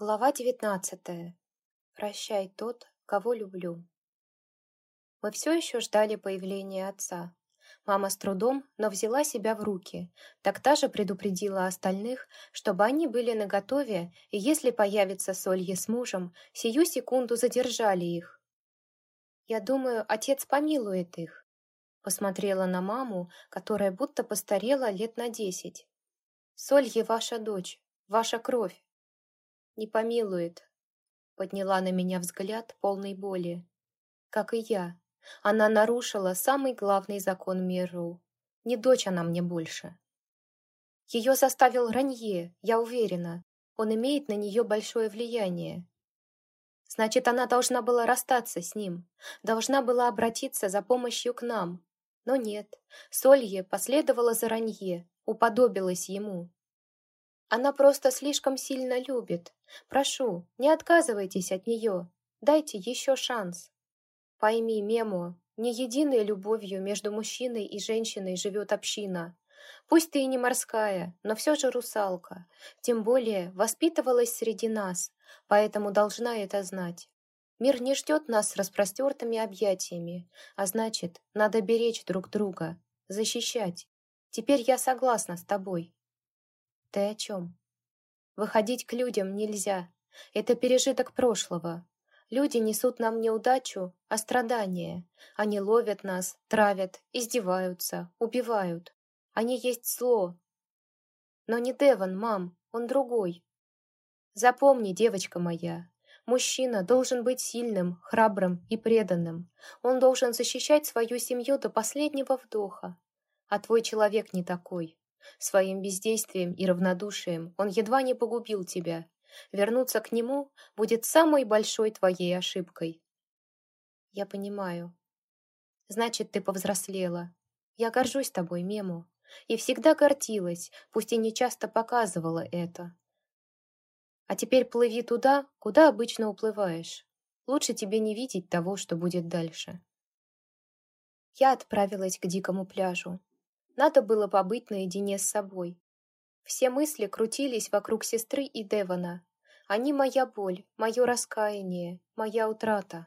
Глава девятнадцатая. Прощай тот, кого люблю. Мы все еще ждали появления отца. Мама с трудом, но взяла себя в руки. Так та же предупредила остальных, чтобы они были наготове, и если появится Солье с мужем, сию секунду задержали их. «Я думаю, отец помилует их», — посмотрела на маму, которая будто постарела лет на десять. «Солье ваша дочь, ваша кровь, не помилует. Подняла на меня взгляд полной боли. Как и я. Она нарушила самый главный закон миру. Не дочь она мне больше. Ее заставил Ранье, я уверена. Он имеет на нее большое влияние. Значит, она должна была расстаться с ним, должна была обратиться за помощью к нам. Но нет, Солье последовала за Ранье, уподобилась ему. Она просто слишком сильно любит. Прошу, не отказывайтесь от нее. Дайте еще шанс. Пойми, Мемо, не единой любовью между мужчиной и женщиной живет община. Пусть ты и не морская, но все же русалка. Тем более воспитывалась среди нас, поэтому должна это знать. Мир не ждет нас с распростертыми объятиями, а значит, надо беречь друг друга, защищать. Теперь я согласна с тобой. Ты о чем? Выходить к людям нельзя. Это пережиток прошлого. Люди несут нам неудачу, а страдания. Они ловят нас, травят, издеваются, убивают. Они есть зло. Но не Деван, мам, он другой. Запомни, девочка моя, мужчина должен быть сильным, храбрым и преданным. Он должен защищать свою семью до последнего вдоха. А твой человек не такой. Своим бездействием и равнодушием он едва не погубил тебя. Вернуться к нему будет самой большой твоей ошибкой. Я понимаю. Значит, ты повзрослела. Я горжусь тобой, Мему. И всегда гордилась, пусть и не часто показывала это. А теперь плыви туда, куда обычно уплываешь. Лучше тебе не видеть того, что будет дальше. Я отправилась к дикому пляжу. Надо было побыть наедине с собой. Все мысли крутились вокруг сестры и Девона. Они моя боль, мое раскаяние, моя утрата.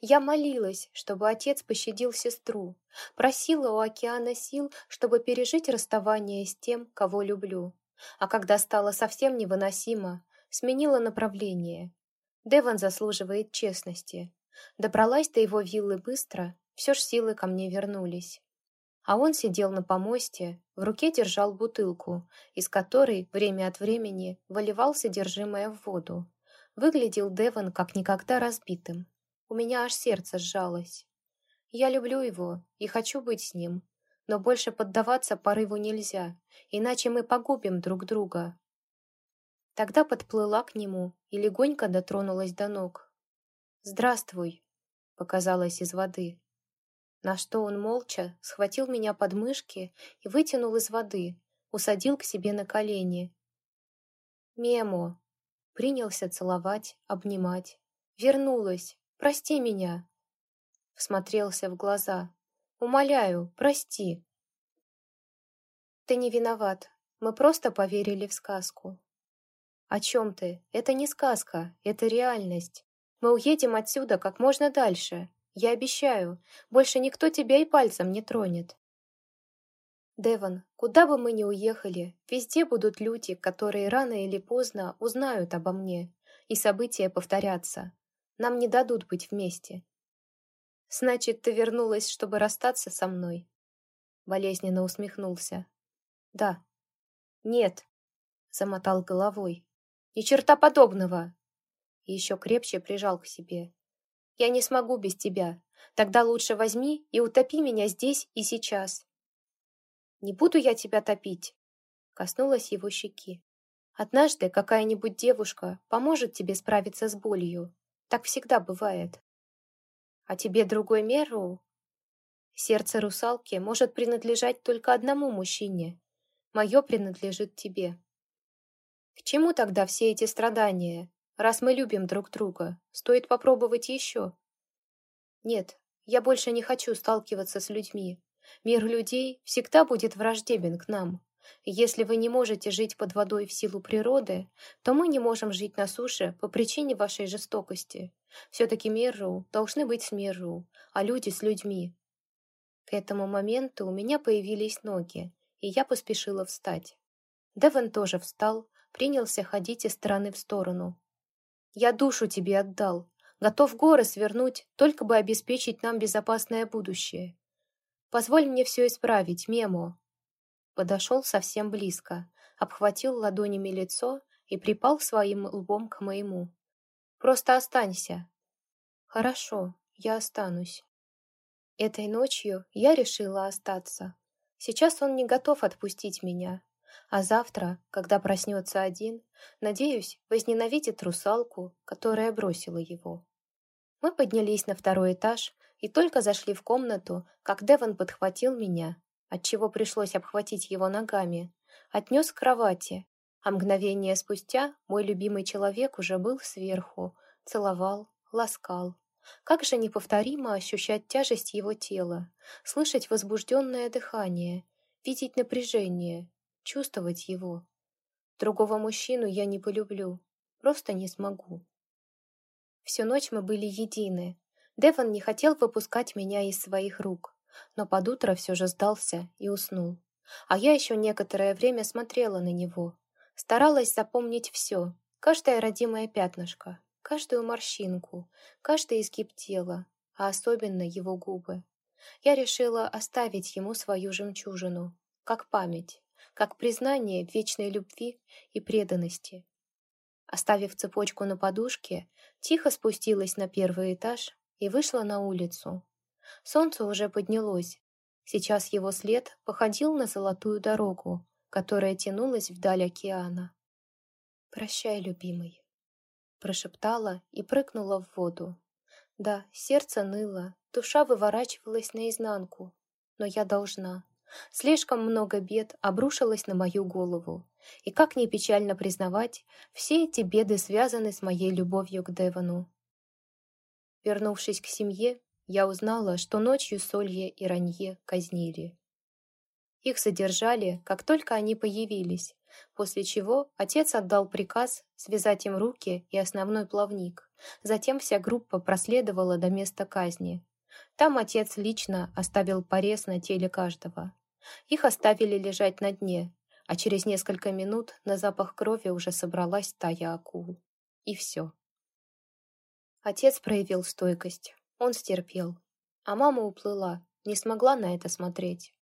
Я молилась, чтобы отец пощадил сестру, просила у океана сил, чтобы пережить расставание с тем, кого люблю. А когда стало совсем невыносимо, сменила направление. Девон заслуживает честности. Добралась до его виллы быстро, все ж силы ко мне вернулись а он сидел на помосте, в руке держал бутылку, из которой время от времени выливал содержимое в воду. Выглядел Девон как никогда разбитым. У меня аж сердце сжалось. Я люблю его и хочу быть с ним, но больше поддаваться порыву нельзя, иначе мы погубим друг друга. Тогда подплыла к нему и легонько дотронулась до ног. «Здравствуй», — показалось из воды на что он молча схватил меня под мышки и вытянул из воды, усадил к себе на колени. «Мемо!» Принялся целовать, обнимать. «Вернулась! Прости меня!» Всмотрелся в глаза. «Умоляю, прости!» «Ты не виноват. Мы просто поверили в сказку». «О чем ты? Это не сказка, это реальность. Мы уедем отсюда как можно дальше, я обещаю, больше никто тебя и пальцем не тронет. Деван, куда бы мы ни уехали, везде будут люди, которые рано или поздно узнают обо мне, и события повторятся. Нам не дадут быть вместе. Значит, ты вернулась, чтобы расстаться со мной? Болезненно усмехнулся. Да. Нет, замотал головой. Ни черта подобного. Еще крепче прижал к себе. Я не смогу без тебя. Тогда лучше возьми и утопи меня здесь и сейчас. Не буду я тебя топить. Коснулась его щеки. Однажды какая-нибудь девушка поможет тебе справиться с болью. Так всегда бывает. А тебе другой меру? Сердце русалки может принадлежать только одному мужчине. Мое принадлежит тебе. К чему тогда все эти страдания? Раз мы любим друг друга, стоит попробовать еще. Нет, я больше не хочу сталкиваться с людьми. Мир людей всегда будет враждебен к нам. Если вы не можете жить под водой в силу природы, то мы не можем жить на суше по причине вашей жестокости. Все-таки Мирру должны быть с Мирру, а люди с людьми. К этому моменту у меня появились ноги, и я поспешила встать. Деван тоже встал, принялся ходить из стороны в сторону. «Я душу тебе отдал, готов горы свернуть, только бы обеспечить нам безопасное будущее. Позволь мне все исправить, Мемо». Подошел совсем близко, обхватил ладонями лицо и припал своим лбом к моему. «Просто останься». «Хорошо, я останусь». Этой ночью я решила остаться. Сейчас он не готов отпустить меня. А завтра, когда проснется один, надеюсь, возненавидит русалку, которая бросила его. Мы поднялись на второй этаж и только зашли в комнату, как Деван подхватил меня, отчего пришлось обхватить его ногами, отнес к кровати, а мгновение спустя мой любимый человек уже был сверху, целовал, ласкал. Как же неповторимо ощущать тяжесть его тела, слышать возбужденное дыхание, видеть напряжение, чувствовать его. Другого мужчину я не полюблю, просто не смогу. Всю ночь мы были едины. Деван не хотел выпускать меня из своих рук, но под утро все же сдался и уснул. А я еще некоторое время смотрела на него, старалась запомнить все, каждое родимое пятнышко, каждую морщинку, каждый изгиб тела, а особенно его губы. Я решила оставить ему свою жемчужину, как память, как признание вечной любви и преданности. Оставив цепочку на подушке, тихо спустилась на первый этаж и вышла на улицу. Солнце уже поднялось. Сейчас его след походил на золотую дорогу, которая тянулась вдаль океана. «Прощай, любимый», прошептала и прыгнула в воду. Да, сердце ныло, душа выворачивалась наизнанку. Но я должна. Слишком много бед обрушилось на мою голову. И как ни печально признавать, все эти беды связаны с моей любовью к Девану. Вернувшись к семье, я узнала, что ночью Солье и Ранье казнили. Их задержали, как только они появились, после чего отец отдал приказ связать им руки и основной плавник. Затем вся группа проследовала до места казни. Там отец лично оставил порез на теле каждого. Их оставили лежать на дне, а через несколько минут на запах крови уже собралась стая акул. И все. Отец проявил стойкость. Он стерпел. А мама уплыла, не смогла на это смотреть.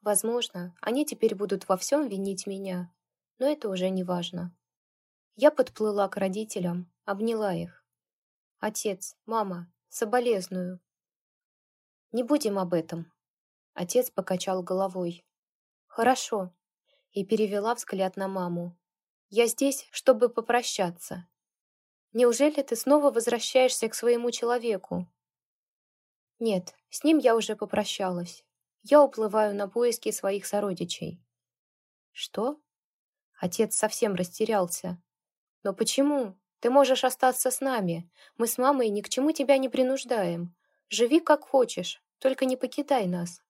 Возможно, они теперь будут во всем винить меня, но это уже не важно. Я подплыла к родителям, обняла их. «Отец, мама, соболезную». «Не будем об этом». Отец покачал головой. «Хорошо», и перевела взгляд на маму. «Я здесь, чтобы попрощаться. Неужели ты снова возвращаешься к своему человеку?» «Нет, с ним я уже попрощалась. Я уплываю на поиски своих сородичей». «Что?» Отец совсем растерялся. «Но почему? Ты можешь остаться с нами. Мы с мамой ни к чему тебя не принуждаем. Живи как хочешь, только не покидай нас».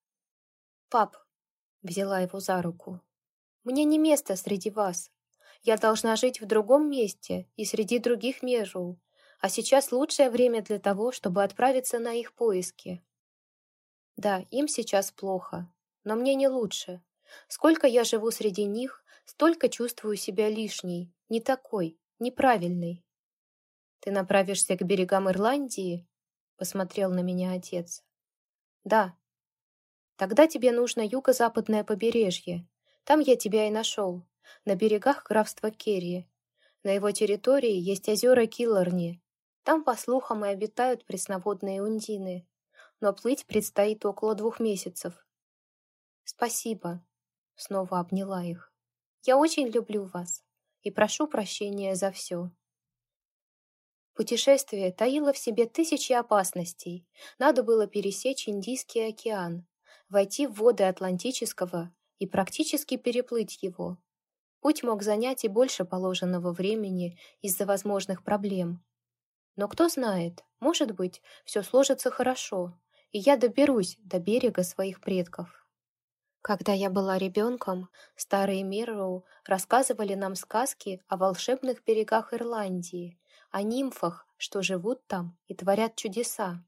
«Пап», — взяла его за руку, — «мне не место среди вас. Я должна жить в другом месте и среди других межу, а сейчас лучшее время для того, чтобы отправиться на их поиски». Да, им сейчас плохо, но мне не лучше. Сколько я живу среди них, Столько чувствую себя лишней, не такой, неправильной. «Ты направишься к берегам Ирландии?» — посмотрел на меня отец. «Да». «Тогда тебе нужно юго-западное побережье. Там я тебя и нашел, на берегах графства Керри. На его территории есть озера Киллорни. Там, по слухам, и обитают пресноводные ундины. Но плыть предстоит около двух месяцев». «Спасибо», — снова обняла их. Я очень люблю вас и прошу прощения за все. Путешествие таило в себе тысячи опасностей. Надо было пересечь Индийский океан, войти в воды Атлантического и практически переплыть его. Путь мог занять и больше положенного времени из-за возможных проблем. Но кто знает, может быть, все сложится хорошо, и я доберусь до берега своих предков. Когда я была ребенком, старые Мирроу рассказывали нам сказки о волшебных берегах Ирландии, о нимфах, что живут там и творят чудеса.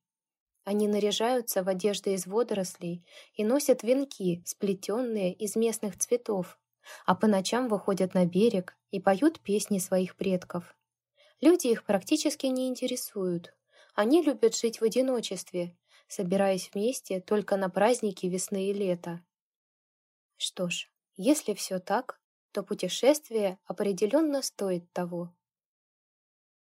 Они наряжаются в одежды из водорослей и носят венки, сплетенные из местных цветов, а по ночам выходят на берег и поют песни своих предков. Люди их практически не интересуют. Они любят жить в одиночестве, собираясь вместе только на праздники весны и лета. Что ж, если все так, то путешествие определенно стоит того.